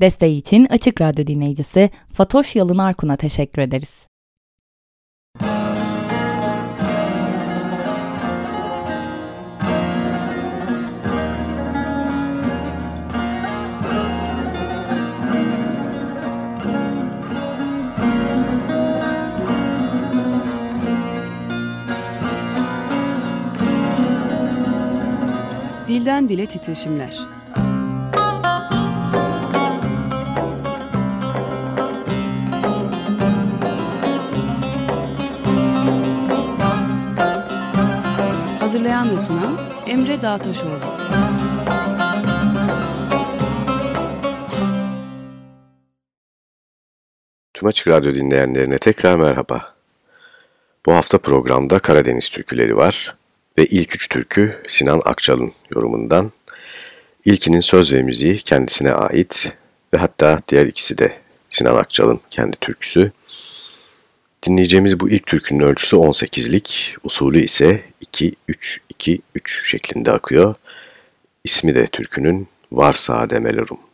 Desteği için Açık Radyo dinleyicisi Fatoş Yalın Arkun'a teşekkür ederiz. Dilden Dile Titreşimler Hazırlayan ve sunan Emre Dağtaşoğlu. Tüm Açık Radyo dinleyenlerine tekrar merhaba. Bu hafta programda Karadeniz türküleri var ve ilk üç türkü Sinan Akçal'ın yorumundan. İlkinin söz ve müziği kendisine ait ve hatta diğer ikisi de Sinan Akçal'ın kendi türküsü. Dinleyeceğimiz bu ilk türkünün ölçüsü 18'lik, usulü ise 2-3-2-3 şeklinde akıyor. İsmi de türkünün Varsa Demelerum.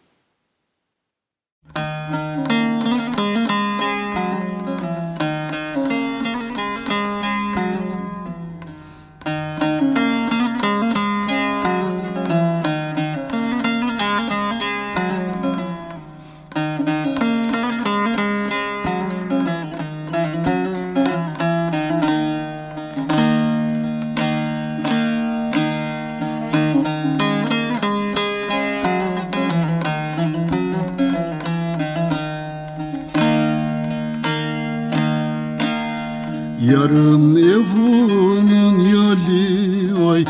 Yarım evunun yolu oy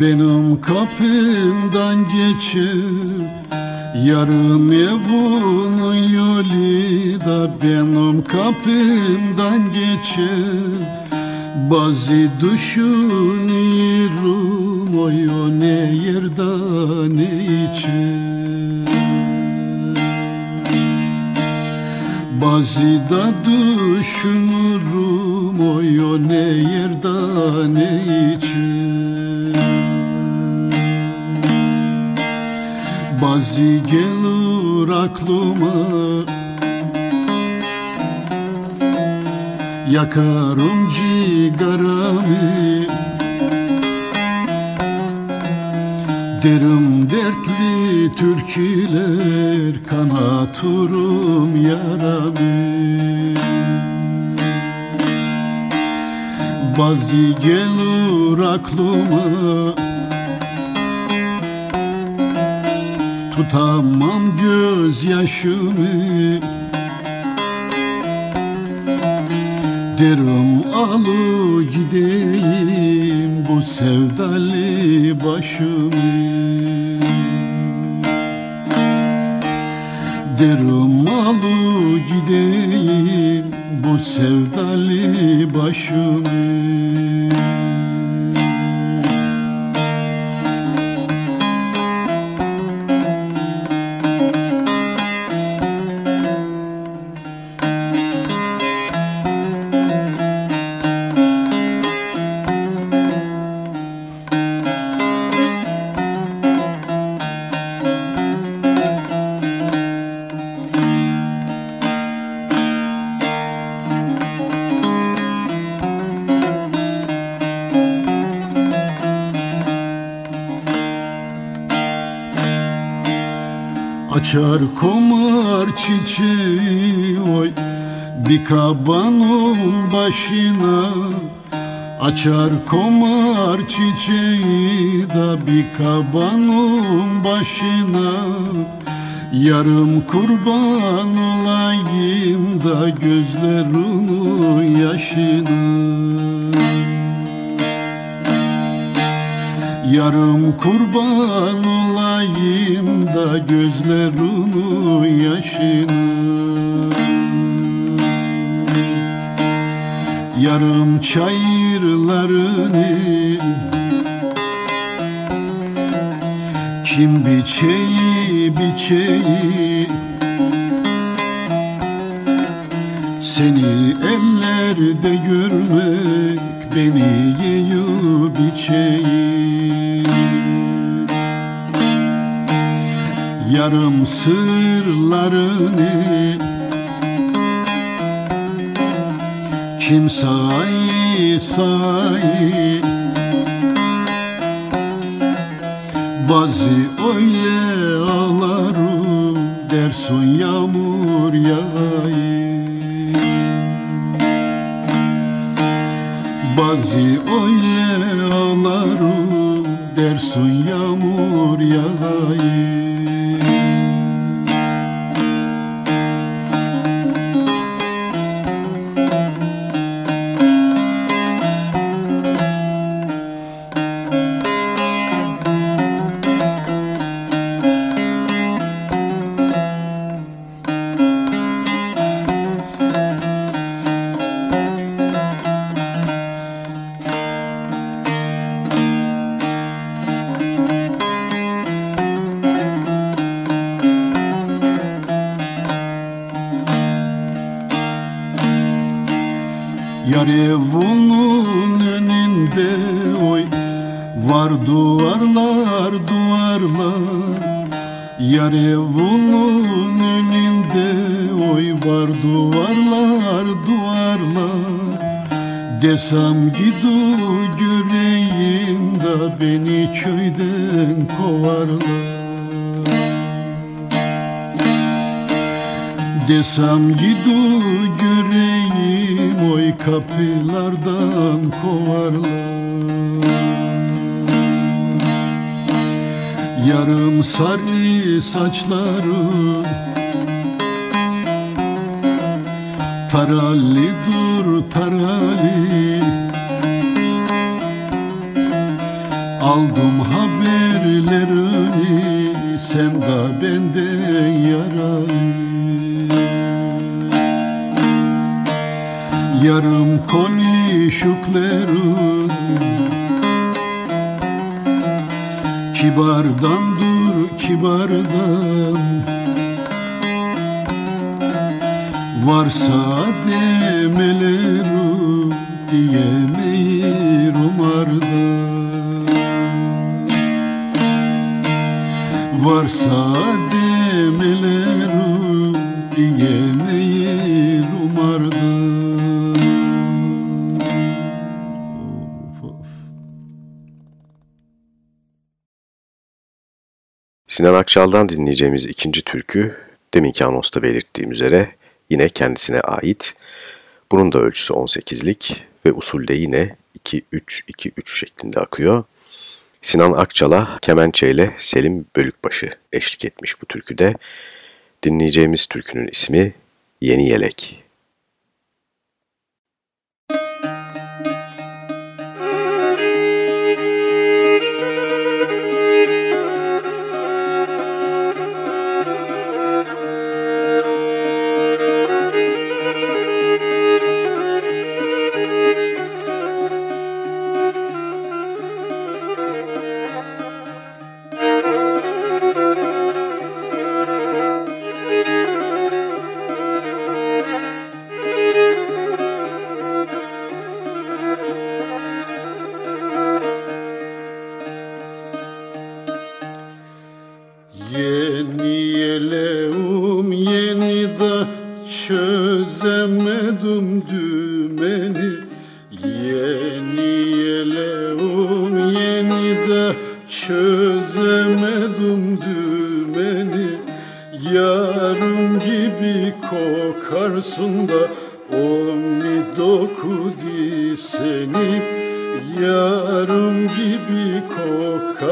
benim kapımdan geçir. Yarım evunun yolu da benim kapımdan geçir. Bazı düşünüyorum oy o ne yerden ne için Bazı da düşünürüm Oy ne yerde ne için? Bazı gelir aklıma Yakarım cigaramı. Derim dertli türküler kanaturum yaramı Bazı gelir aklıma. Tutamam gözyaşımı. Derim alı gideyim bu sevdalı başımı Derim alı gideyim bu sevdalı başımı Açar komar çiçeği oy. Bir kabanın başına Açar komar çiçeği da bir kabanın başına. Yarım kurban olayım da gözlerimin yaşına. Yarım kurban olayım da gözlerimin yaşına Yarım çayırlarını Kim biçeyi biçeyi? Seni ellerde görmek beni yiyor biçeyi Yarım sırlarını Kim say say? Bazı öyle ağlarım Dersun yağmur yağayım. Bazı öyle ağlarım Dersun yağmur yağayım Diyemeyirim ardan Varsa demelerim Of, of. Sinan Akçal'dan dinleyeceğimiz ikinci türkü, deminki anosta belirttiğim üzere yine kendisine ait. Bunun da ölçüsü 18'lik ve usulde yine 2-3-2-3 şeklinde akıyor. Sinan Akçal'a kemençe ile Selim Bölükbaşı eşlik etmiş bu türküde. Dinleyeceğimiz türkünün ismi Yeni Yelek.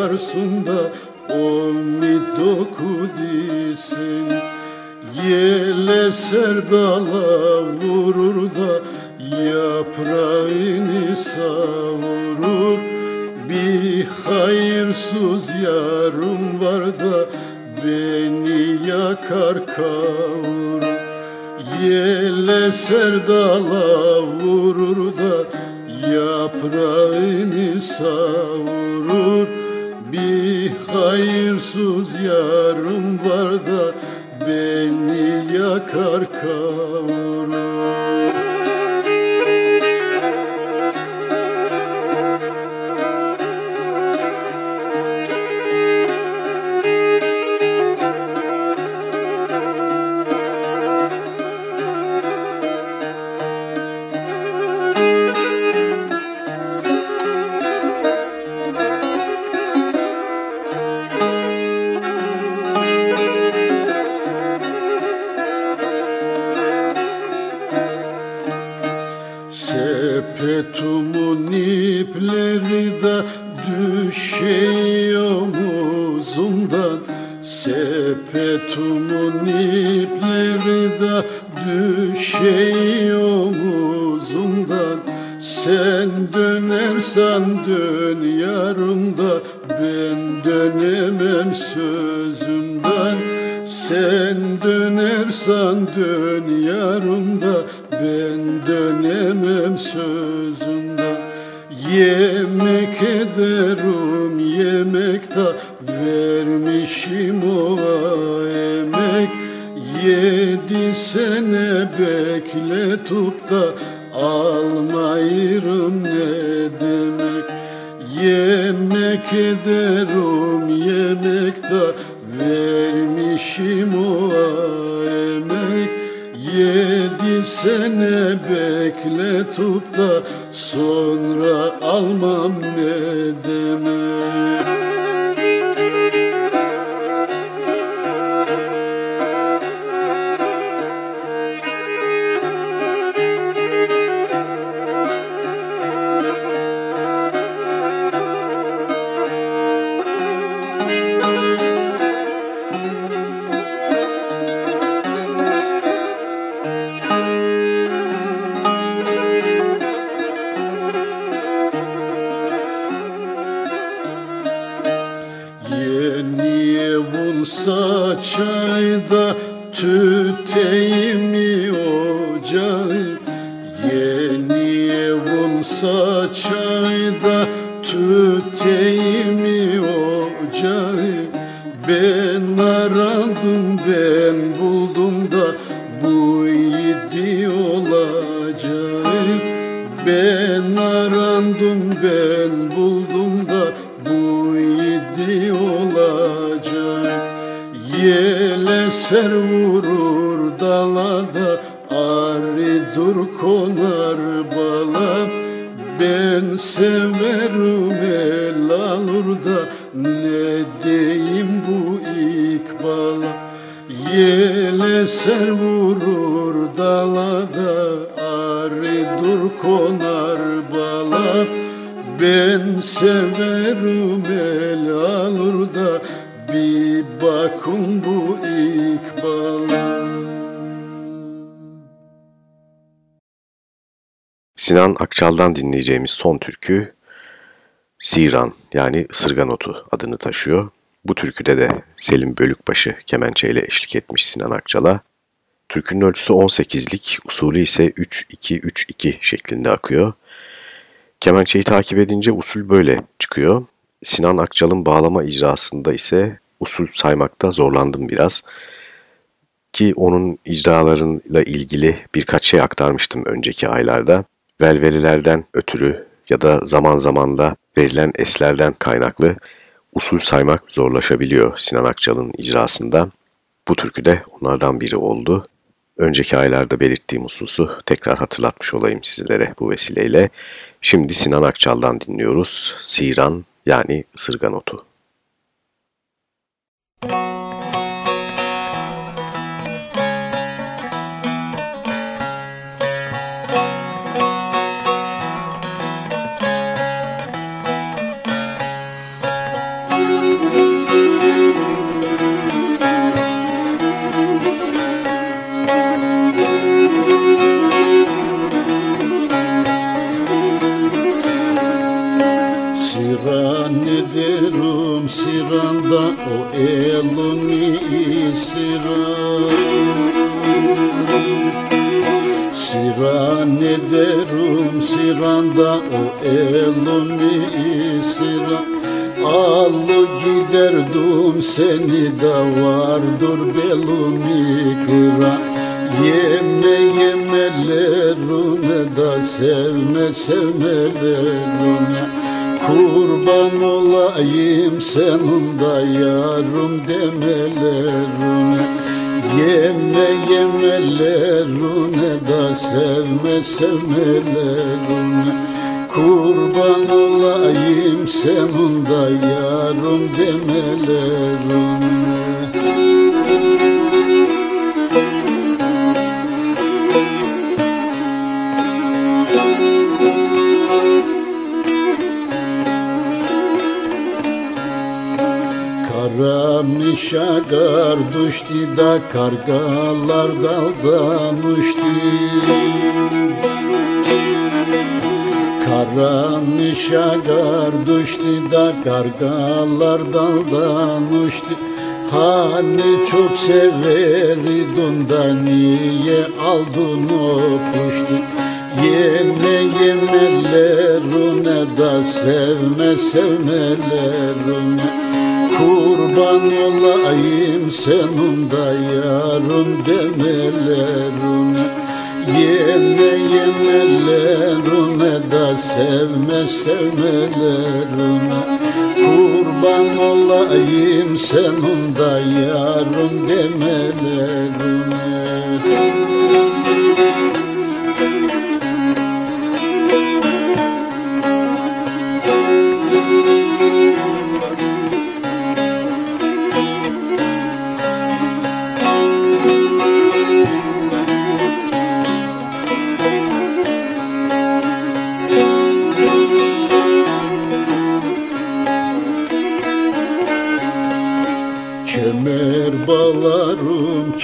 Kokarsın da Omni dokudi seni Yele serdala vurur da Yaprağını savurur. Bir hayırsız yarım var da Beni yakar kavurur Yele serdala vurur da Yaprağını savurur hayırsız yarım var da Beni yakar kavurur Yedi sene bekletip da almayırım ne demek? Yemek ederim yemekte vermişim o emek. Yedi sene bekletip da sonra almam ne demek bala ben severim el alır da bir bakın bu ikbala. Sinan Akçal'dan dinleyeceğimiz son türkü Siran yani ısırgan otu adını taşıyor. Bu türküde de Selim Bölükbaşı kemençeyle eşlik etmiş Sinan Akçal'a. Türkünün ölçüsü 18'lik, usulü ise 3-2-3-2 şeklinde akıyor. Kemençeyi takip edince usul böyle çıkıyor. Sinan Akçal'ın bağlama icrasında ise usul saymakta zorlandım biraz. Ki onun icralarıyla ilgili birkaç şey aktarmıştım önceki aylarda. Velvelilerden ötürü ya da zaman zaman da verilen eslerden kaynaklı usul saymak zorlaşabiliyor Sinan Akçal'ın icrasında. Bu türkü de onlardan biri oldu. Önceki aylarda belirttiğim hususu tekrar hatırlatmış olayım sizlere bu vesileyle. Şimdi Sinan Akçal'dan dinliyoruz. Siran yani ısırgan otu. O elini siran Siran ederim siranda o elini siran Allı giderdim seni de vardır belumi kıran Yeme yemelerine da sevme sevmelerine Kurban olayım senin da yarım demelerine Yeme yemelerine da sevme sevmelerine Kurban olayım senin da yarım demelerine kar düştü da kargalar daldan uçtu Karanmışa kar düştü da kargalar daldan uçtu Hani çok severidun da niye aldın o kuştu? Yeme yemelerune da sevme sevmelerune Kurban olayım senin da yarım demelerune Yeme yemelerune da sevme sevmelerune Kurban olayım senin da yarım demelerune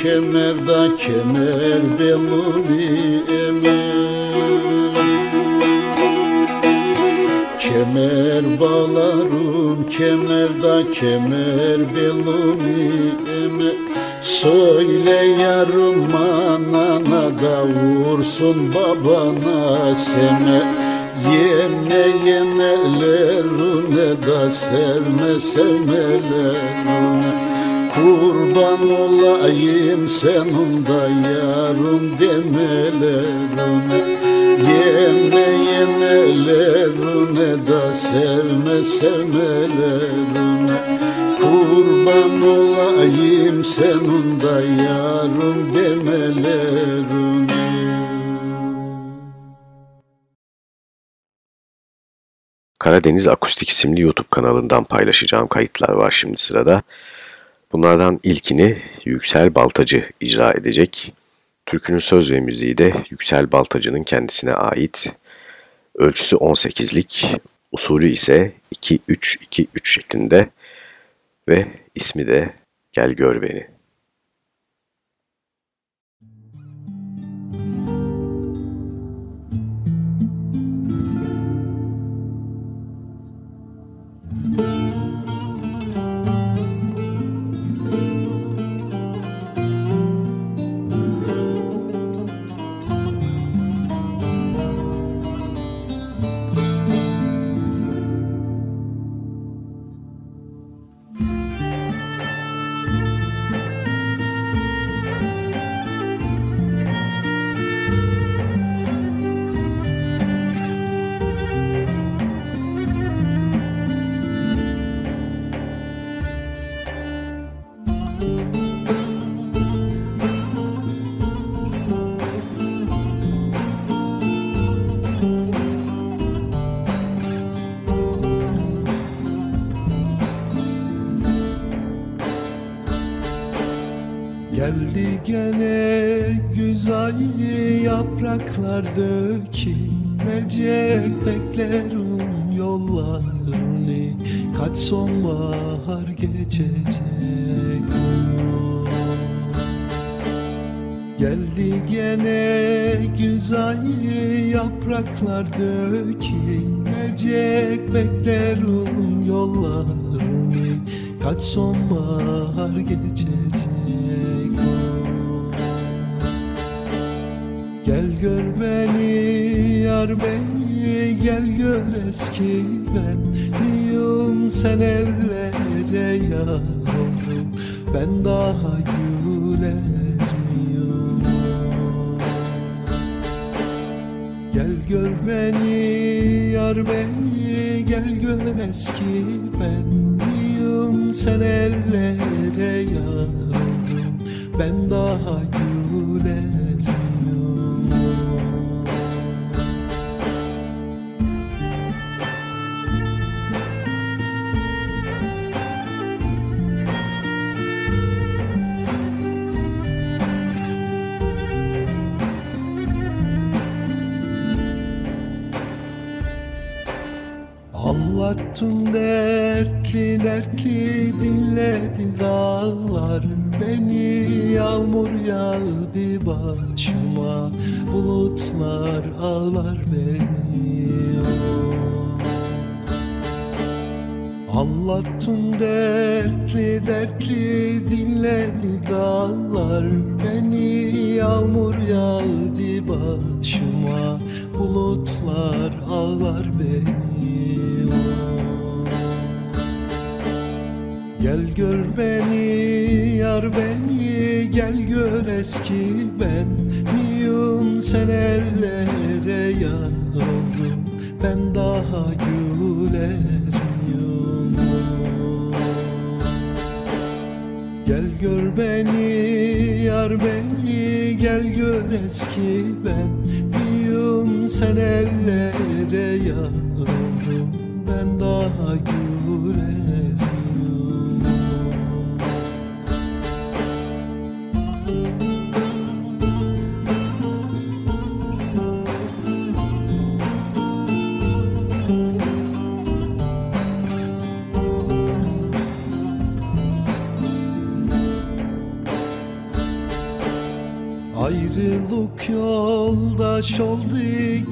bağlarım kemerde kemer belumi emer. Kemer bağlarım kemerde kemer belumi emer. Söyle yarım anana da vursun babana sene Yeme yemelerine da sevme sevmelerine Karadeniz Akustik isimli YouTube kanalından paylaşacağım kayıtlar var şimdi sırada. Bunlardan ilkini Yüksel Baltacı icra edecek. Türkünün söz ve müziği de Yüksel Baltacı'nın kendisine ait. Ölçüsü 18'lik, usulü ise 2-3-2-3 şeklinde ve ismi de Gel Gör Beni. Gene güzel yapraklar dökülecek Beklerim Anlattım dertli dertli dinledi dağlar beni. Yağmur yağdı başıma Bulutlar ağlar beni. Anlattım dertli dertli dinledi dağlar Beni. Yağmur yağdı gör beni yar beni Gel gör eski ben. Miyum sen ellere yar oldum Ben daha güler miyum Gel gör beni yar beni Gel gör eski ben. Miyum sen ellere yar oldum Ben daha güler yoldaş oldu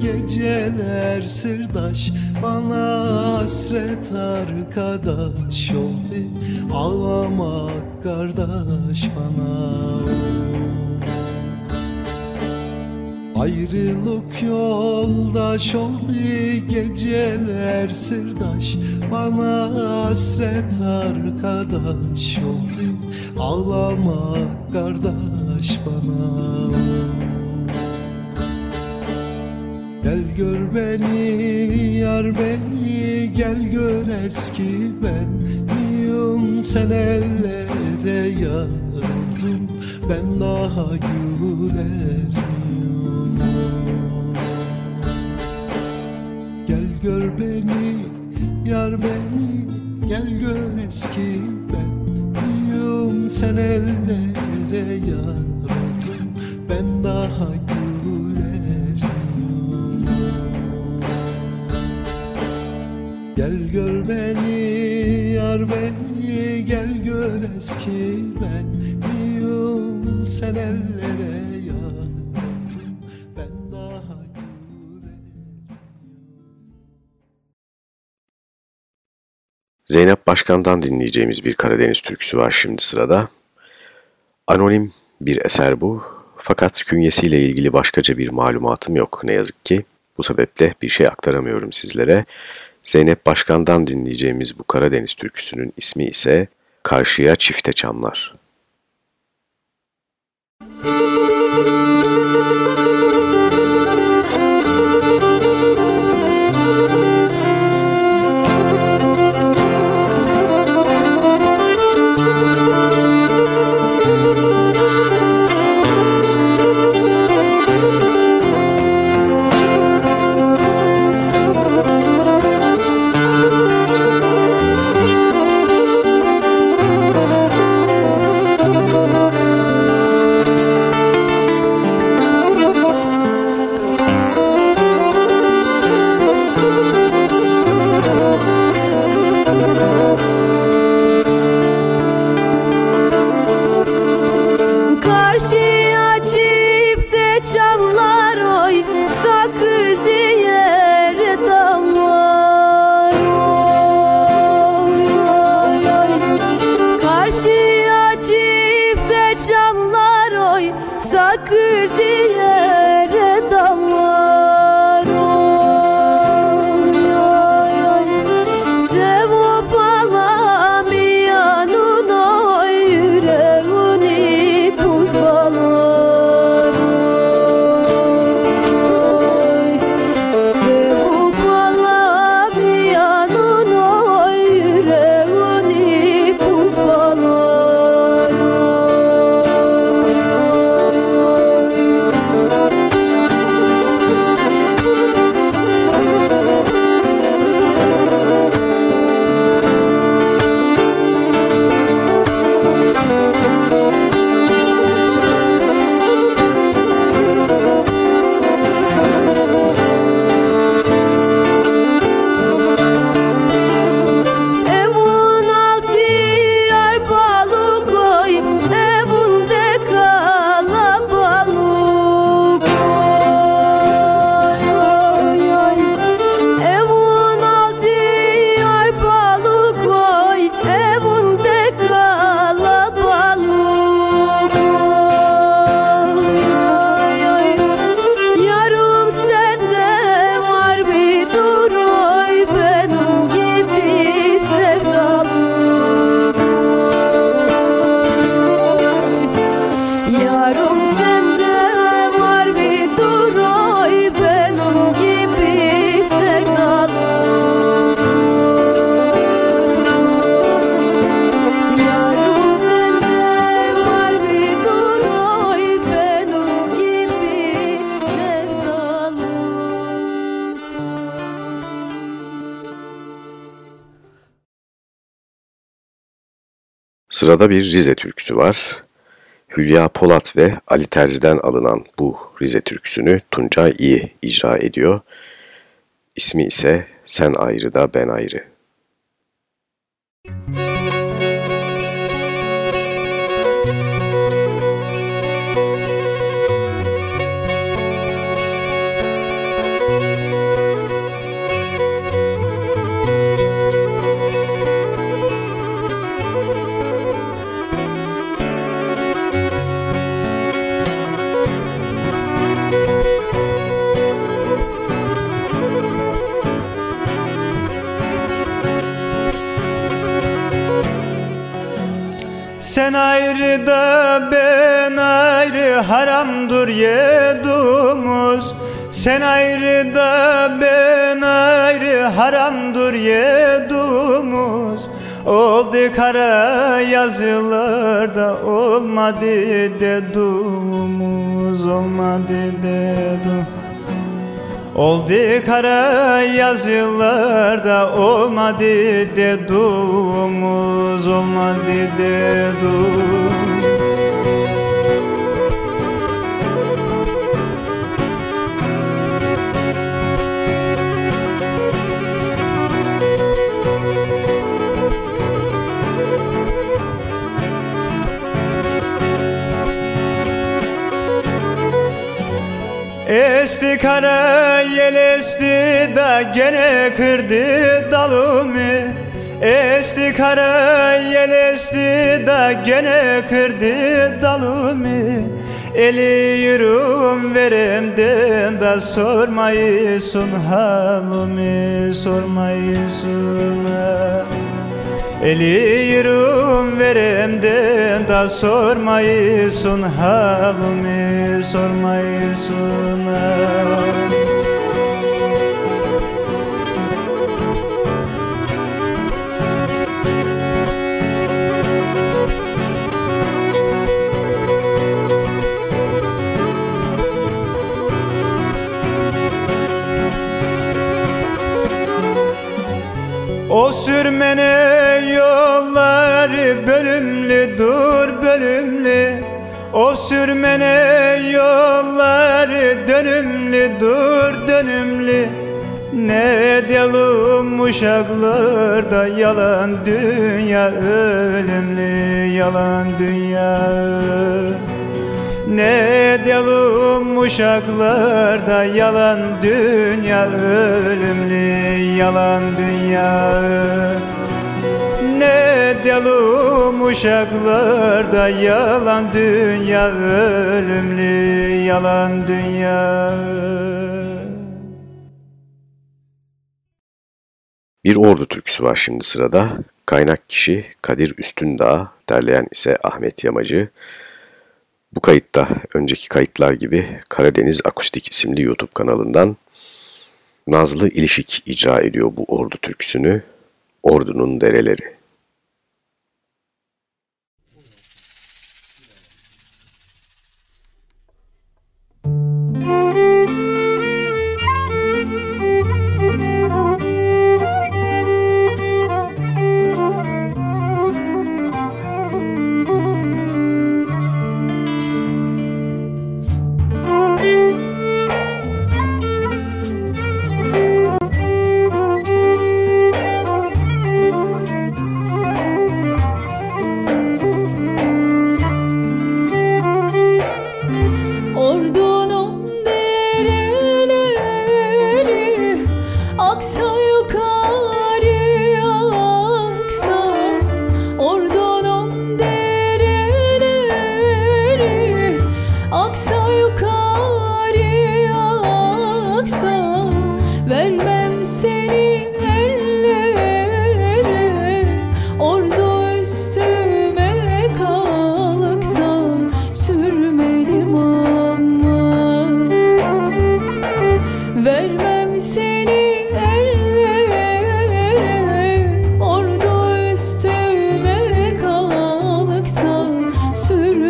geceler sırdaş. Bana hasret arkadaş oldu. Ağlamak kardeş bana. Ayrılık yoldaş oldu geceler sırdaş. Bana hasret arkadaş oldu. Ağlamak kardeş bana Gel gör beni yar beni Gel gör eski ben Miyum sen ellere yardım Ben daha güler miyum Gel gör beni yar beni Gel gör eski ben Miyum sen ellere yardım Ben daha Gel gör beni yar beni Gel gör eski ben Miyum sen ellere Zeynep Başkan'dan dinleyeceğimiz bir Karadeniz türküsü var şimdi sırada. Anonim bir eser bu. Fakat künyesiyle ilgili başkaca bir malumatım yok ne yazık ki. Bu sebeple bir şey aktaramıyorum sizlere. Zeynep Başkan'dan dinleyeceğimiz bu Karadeniz türküsünün ismi ise Karşıya Çifte Çamlar. Karşıya Sırada bir Rize türküsü var. Hülya Polat ve Ali Terzi'den alınan bu Rize türküsünü Tuncay İyi icra ediyor. İsmi ise Sen Ayrı da Ben Ayrı. Müzik Sen ayrı da ben ayrı haramdır yedumuz. Sen ayrı da ben ayrı haramdır yedumuz. Oldu kara yazılarda olmadı dedumuz Olmadı dedum Oldu kara yazılarda olmadı dedumuz olmadı dedum Esti kara yel esti da gene kırdı dalımı. Esti kara yel esti da gene kırdı dalımı. Eli yürüm veremden da sormayısın halımı Sormayısın halımı Eli yürüm veremden da sormayısın halimi sormayısın. halimi O sürmene yolları bölümlü dur bölümlü. O sürmene yolları dönümlü dur dönümlü. Ne diyelim uşaklarda yalan dünya ölümlü yalan dünya ne diyelim uşaklarda yalan dünya ölümlü yalan dünya Ne diyelim uşaklarda yalan dünya ölümlü yalan dünya Bir ordu türküsü var şimdi sırada. Kaynak kişi Kadir Üstündağ, derleyen ise Ahmet Yamacı. Bu kayıtta önceki kayıtlar gibi Karadeniz Akustik isimli YouTube kanalından Nazlı İlişik icra ediyor bu ordu türküsünü. Ordunun Dereleri.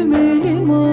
ömeli mal.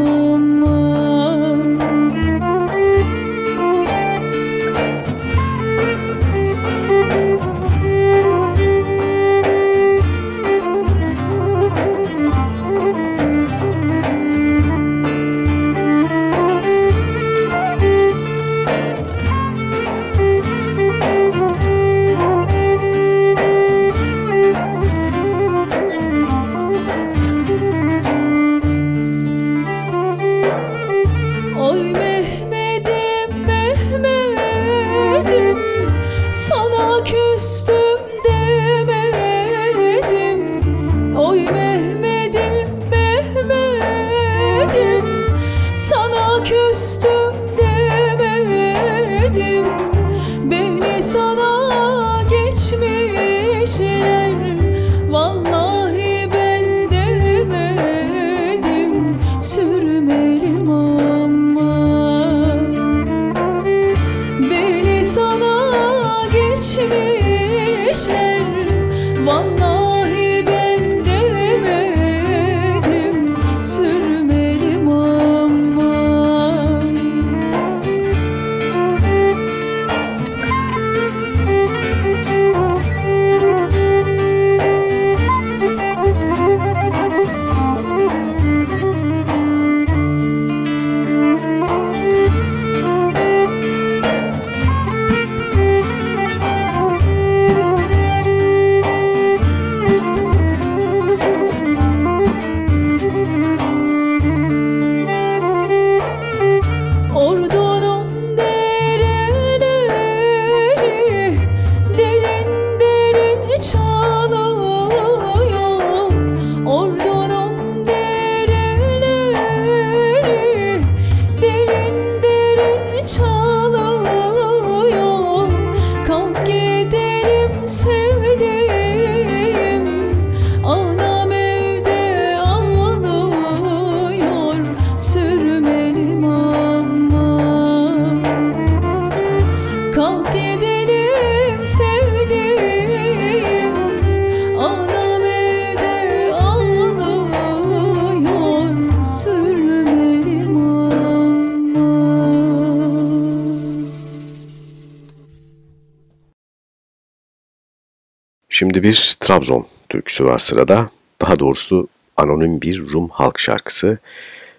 Şimdi bir Trabzon türküsü var sırada. Daha doğrusu anonim bir Rum halk şarkısı.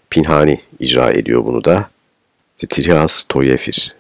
Pinhani icra ediyor bunu da. Zitrias Toyefir.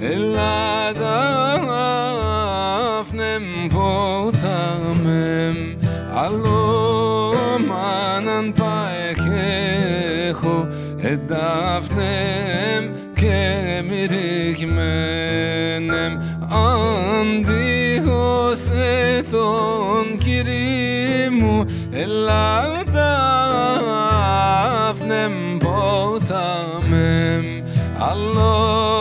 ελαδάφνεμ ποτάμεμ αλόμαναν παεχέχω εδάφνεμ και μυριχμένεμ αντίχως τον Κύριε μου. Ελαδάφνεμ ποτάμεμ αλόμαναν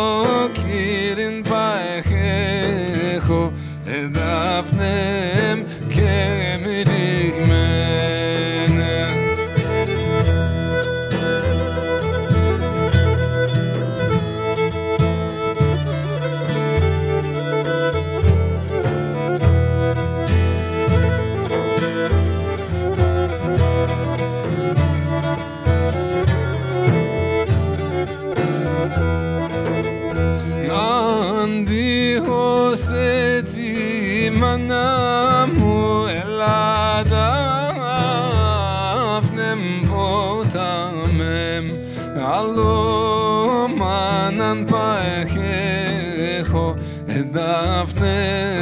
loved them.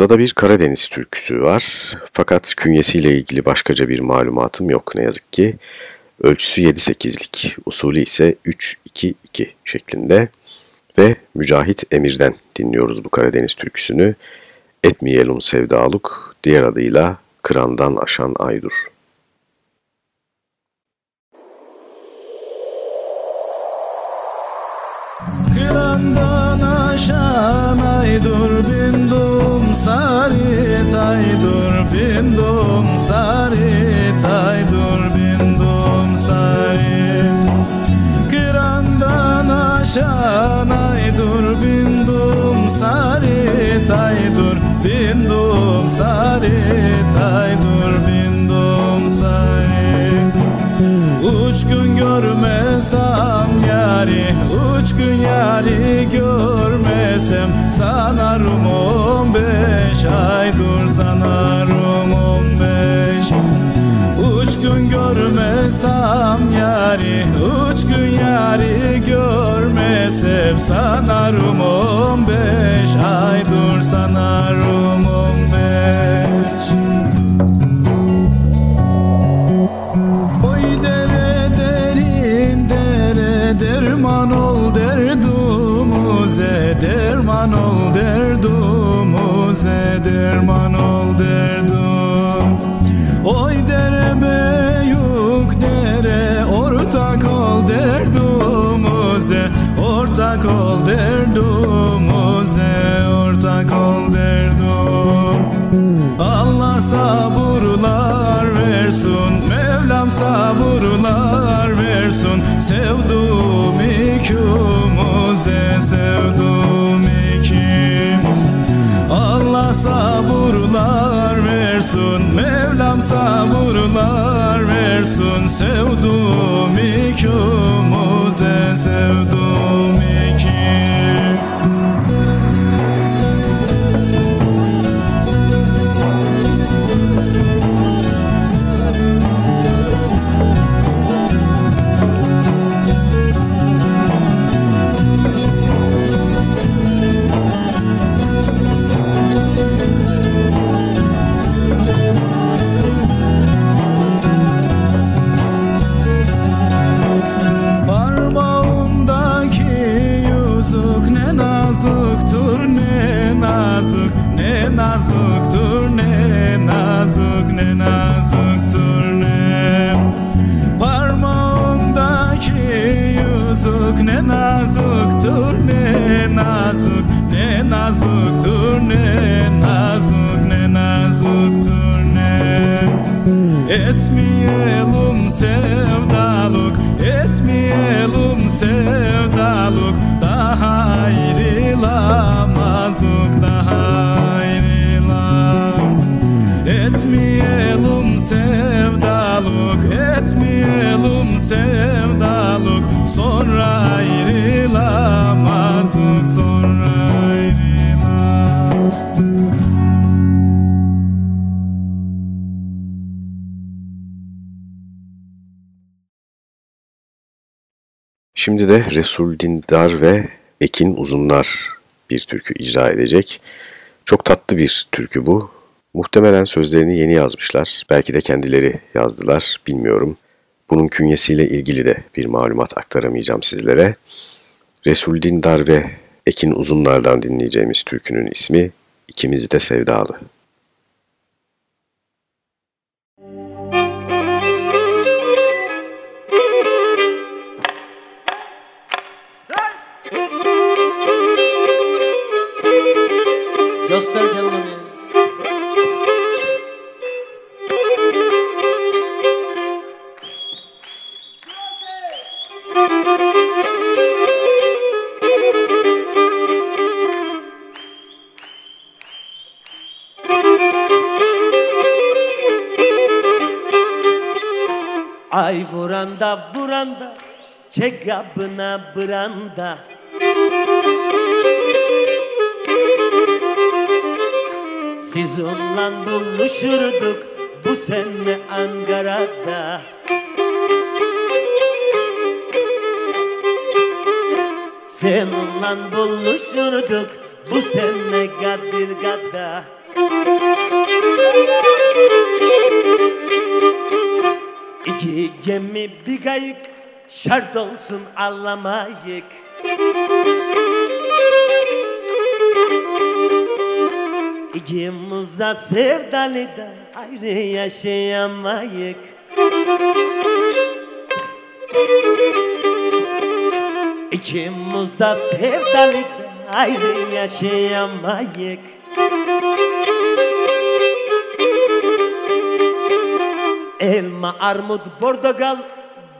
Sırada bir Karadeniz türküsü var. Fakat künyesiyle ilgili başkaca bir malumatım yok ne yazık ki. Ölçüsü 7-8'lik, usulü ise 3-2-2 şeklinde. Ve Mücahit Emir'den dinliyoruz bu Karadeniz türküsünü. Etmeyelim sevdaluk, diğer adıyla Kırandan Aşan Aydur. Kırandan aşan aydur bindum sarı taydur bindum sarı taydur bindum sarı. Kırandan aşan aydur bindum sarı taydur bindum sarı taydur bindum sarı. Üç gün görmesem yari Üç gün yari görmesem Sanarım on beş ay sanarım on beş. Üç gün görmesem yari Üç gün yari görmesem Sanarım on beş ay dur sanarım derdumuze derman ol derdum Oy dere büyük dere ortak ol derdumuze. Ortak ol derdumuze ortak ol derdum Allah sabırlar versin Mevlam sabırlar versin. Sevdum ikimize sevdum Sabırlar versin. Mevlam sabırlar versin. Sevdum ikimize sevdum de Resul Dindar ve Ekin Uzunlar bir türkü icra edecek. Çok tatlı bir türkü bu. Muhtemelen sözlerini yeni yazmışlar. Belki de kendileri yazdılar, bilmiyorum. Bunun künyesiyle ilgili de bir malumat aktaramayacağım sizlere. Resul Dindar ve Ekin Uzunlar'dan dinleyeceğimiz türkünün ismi İkimiz de Sevdalı. Çek kabına branda. Sizinle buluşurduk bu sene Ankara'da. Seninle buluşurduk bu sene Kadirga'da İki gemi bir kayık şart olsun anlamayık. İkimiz de sevdalı da ayrı yaşayamayık. İkimiz de sevdalı da ayrı yaşayamayık. Elma, armut, portakal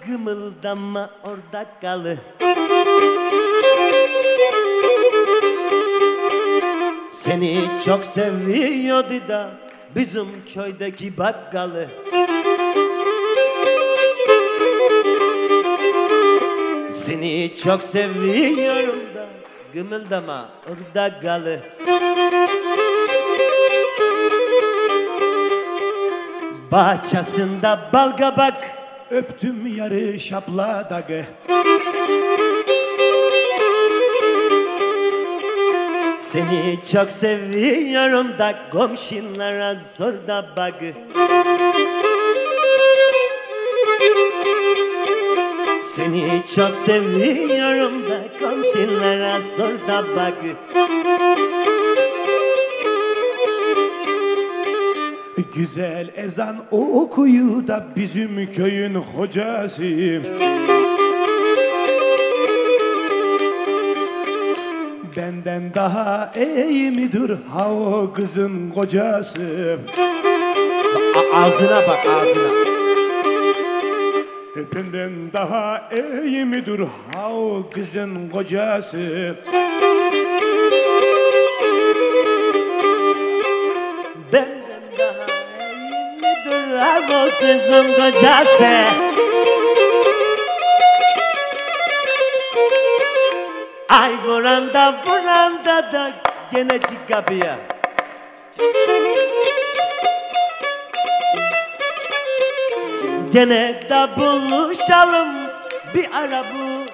Gımıldama orada kalı Seni çok seviyordu da Bizim köydeki bakkalı. Seni çok seviyorum da Gımıldama orada kalı Bahçesinde balgabak Öptüm yarı şapladağı Seni çok seviyorum da komşinlara sor da bak Seni çok seviyorum da komşinlara sor da bak Güzel ezan okuyu da bizim köyün hocası Benden daha iyi midir ha o kızın kocası A- ağzına bak ağzına. Benden daha iyi midir ha o kızın kocası kızın kocası. Ay vuran da vuran da da gene çık kapıya Gene de buluşalım bir ara bu.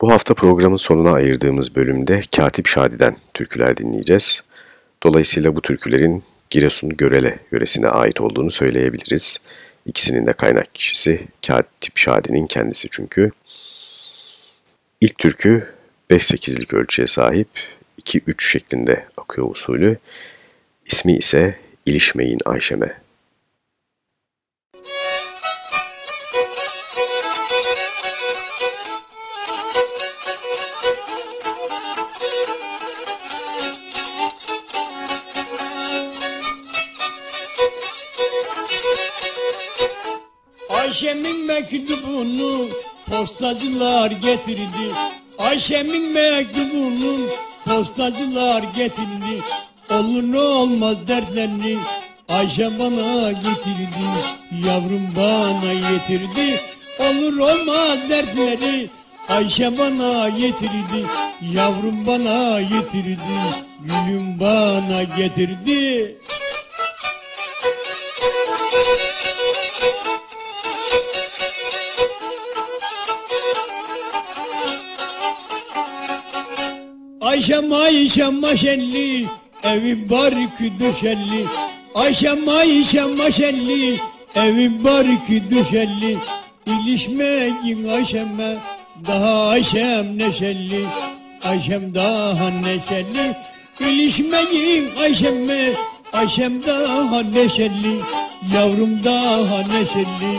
Bu hafta programın sonuna ayırdığımız bölümde Katip Şadi'den türküler dinleyeceğiz. Dolayısıyla bu türkülerin Giresun Görele yöresine ait olduğunu söyleyebiliriz. İkisinin de kaynak kişisi Katip Şadi'nin kendisi çünkü. İlk türkü 5-8'lik ölçüye sahip 2-3 şeklinde akıyor usulü. İsmi ise İlişmeyin Ayşem'e. Ayşem'in mektubunu postacılar getirdi. Ayşem'in mektubunu postacılar getirdi. Olur ne olmaz dertlerini Ayşe bana getirdi. Yavrum bana getirdi. Olur olmaz dertleri Ayşe bana getirdi. Yavrum bana getirdi. Gülüm bana getirdi. Ayşem Ayşem maşelli evim barkı düşelli Ayşem Ayşem maşelli evim barkı düşelli İlişmeyin Ayşem'e daha Ayşem neşelli. Ayşem daha neşelli. İlişmeyin Ayşem'e Ayşem daha neşelli. Yavrum daha neşelli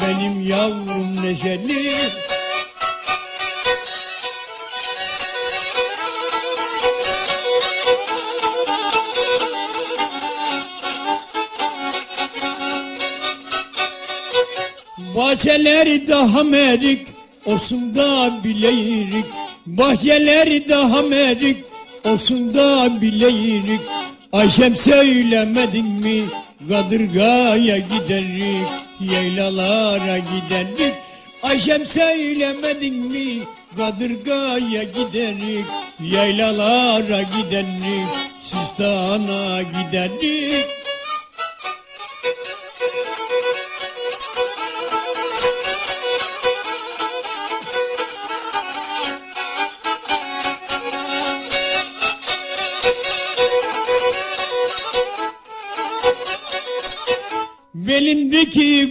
Benim yavrum neşelli Bahçeleri daha merik olsun da bileyrik Bahçeleri daha merik olsun da bileyrik Ayşem söylemedin mi Kadırgaya giderik. Yaylalara giderik. Ayşem söylemedin mi Kadırgaya giderik. Yaylalara giderik. Sistan'a giderik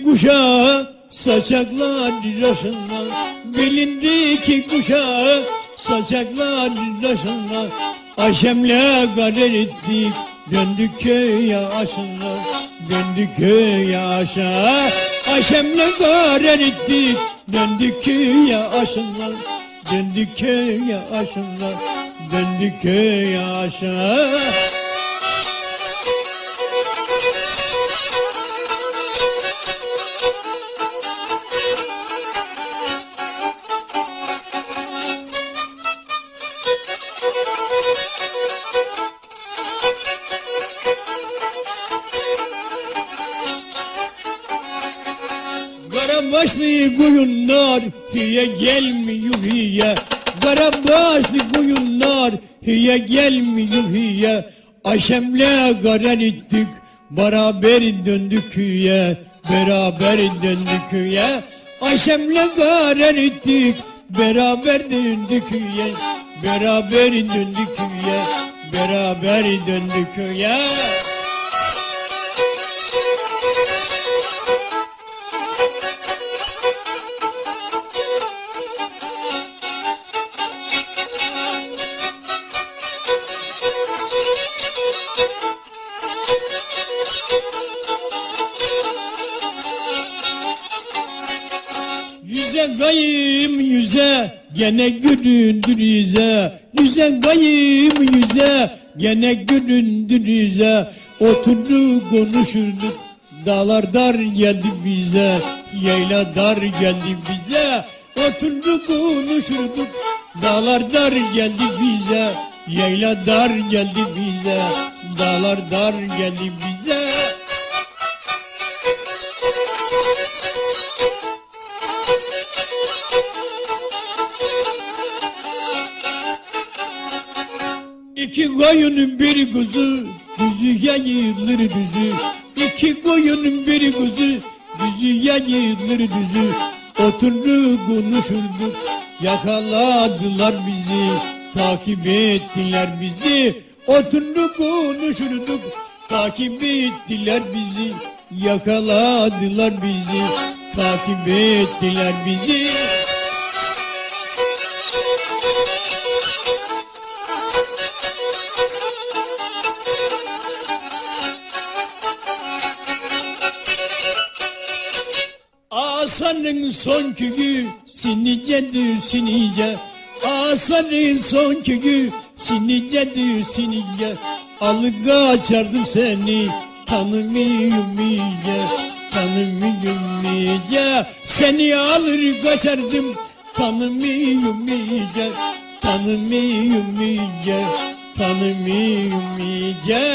kuşağı saçaklar yaşına Belindeki kuşağı saçaklar yaşına Ayşem'le garer ettik döndük köye aşına Döndük köye aşağı. Ayşem'le garer ettik döndük köye aşına Döndük köye aşına Döndük köye aşağı hiye gelmiyor hiye. Karabaşlı koyunlar hiye gelmiyor hiye. Aşemle garan ettik beraber döndük hiye Beraber döndük hiye Aşemle garan ettik beraber döndük hiye Beraber döndük hiye Beraber döndük hiye Yüze kayım yüze gene gülündür yüze. Yüze kayım yüze gene gülündür yüze. Oturduk konuşurduk dağlar dar geldi bize. Yayla dar geldi bize. Oturduk konuşurduk dağlar dar geldi bize. Yayla dar geldi bize. Dağlar dar geldi bize koyunun bir kuzu Düzü yayılır düzü. İki koyunun bir kuzu Düzü yayılır düzü. Oturduk konuşurduk Yakaladılar bizi. Takip ettiler bizi. Oturduk konuşurduk Takip ettiler bizi. Yakaladılar bizi. Takip ettiler bizi Asanın son köyü sinicedir sinice Asanın son köyü sinicedir sinice Alıp kaçardım seni tanımıyorum iyice Tanımıyorum iyice Seni alır kaçardım tanımıyorum iyice Tanımıyorum iyice Tanımıyorum iyice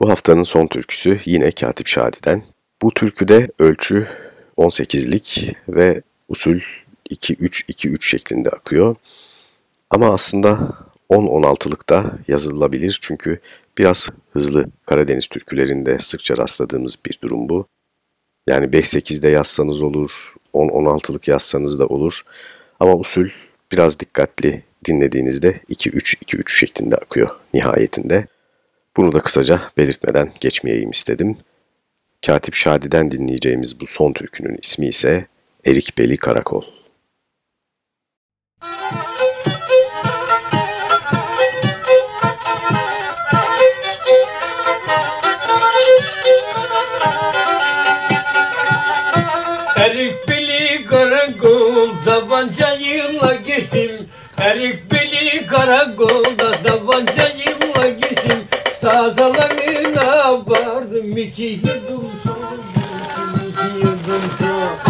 Bu haftanın son türküsü yine Katip Şadi'den. Bu türküde ölçü 18'lik ve usul 2-3-2-3 şeklinde akıyor. Ama aslında 10-16'lık da yazılabilir çünkü biraz hızlı Karadeniz türkülerinde sıkça rastladığımız bir durum bu. Yani 5-8'de yazsanız olur, 10-16'lık yazsanız da olur. Ama usul biraz dikkatli dinlediğinizde 2-3-2-3 şeklinde akıyor nihayetinde. Bunu da kısaca belirtmeden geçmeyeyim istedim. Katip Şadi'den dinleyeceğimiz bu son türkünün ismi ise Erik Beli Karakol. Erik Beli karakolda tabancayla geçtim Erik Beli karakolda geçtim Sazalarına vardım iki yudum su iki yudum su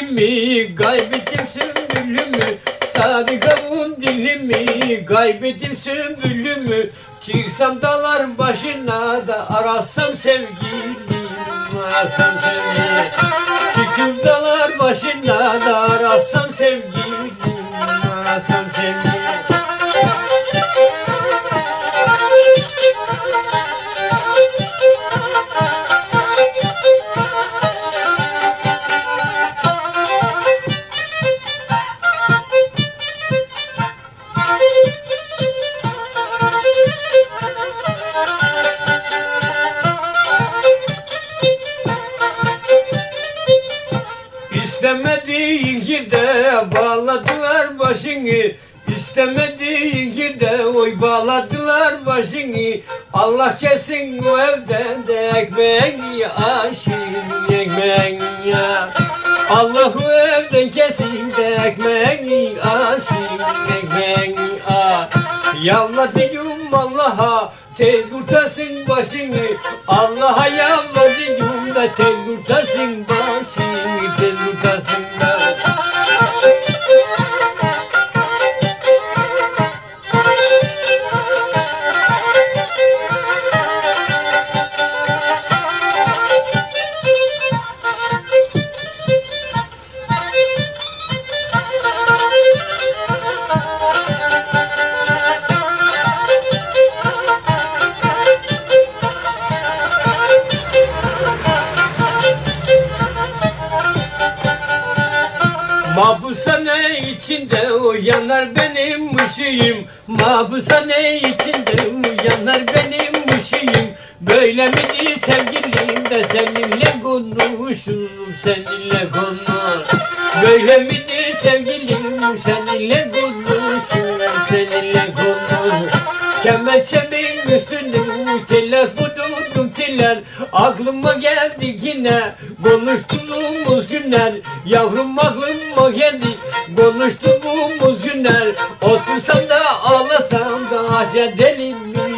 dilimi kaybettim sümbülümü Sarı kavun dilimi kaybettim sümbülümü Çıksam dalar başına da arasam sevgilim Arasam sevgilim Çıkıp dalar başına da arasam sevgilim Kemençemin üstünde teller vurdum teller Aklıma geldi yine konuştuğumuz günler. Yavrum aklıma geldi konuştuğumuz günler. Otursam da ağlasam da aşağı deli miydim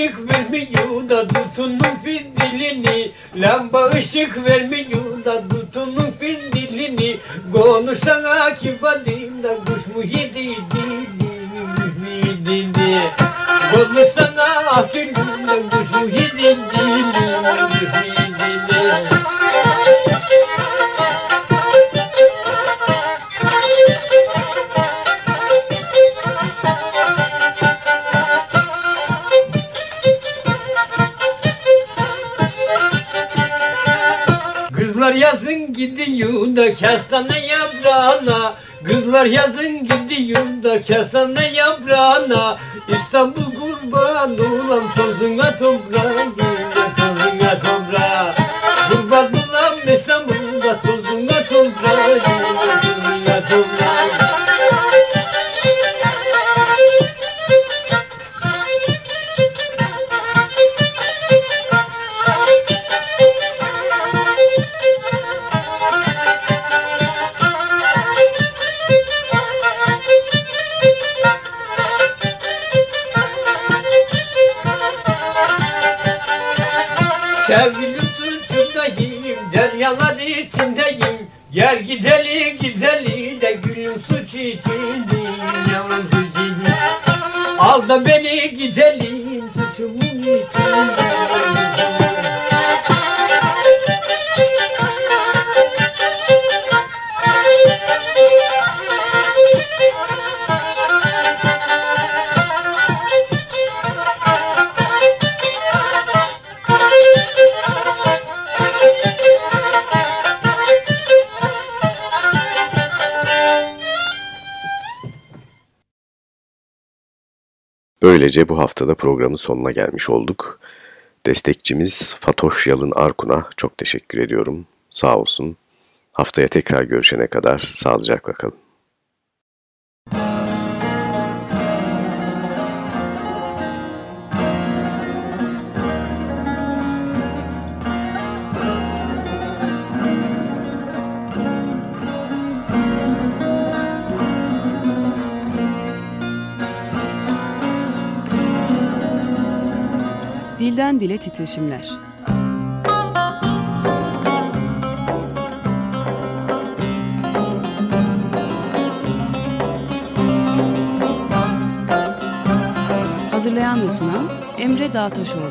ışık vermiyor da tutunun findilini Lamba ışık vermiyor da tutunun findilini Konuşsana kibadim da kuş mu yedi dili dili Konuşsana akülüm da kuş mu yedi dili gidiyor da kestane yaprağına. Kızlar yazın gidiyor da kestane yaprağına. İstanbul kurban olan tozuna toprağa Tozuna toprağa içindeyim Gel Böylece bu haftada programın sonuna gelmiş olduk. Destekçimiz Fatoş Yalın Arkun'a çok teşekkür ediyorum. Sağ olsun. Haftaya tekrar görüşene kadar sağlıcakla kalın. Dilden dile titreşimler. Hazırlayan ve sunan Emre Dağtaşoğlu.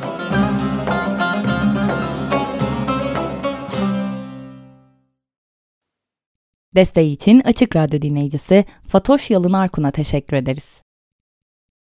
Desteği için Açık Radyo dinleyicisi Fatoş Yalın Arkun'a teşekkür ederiz.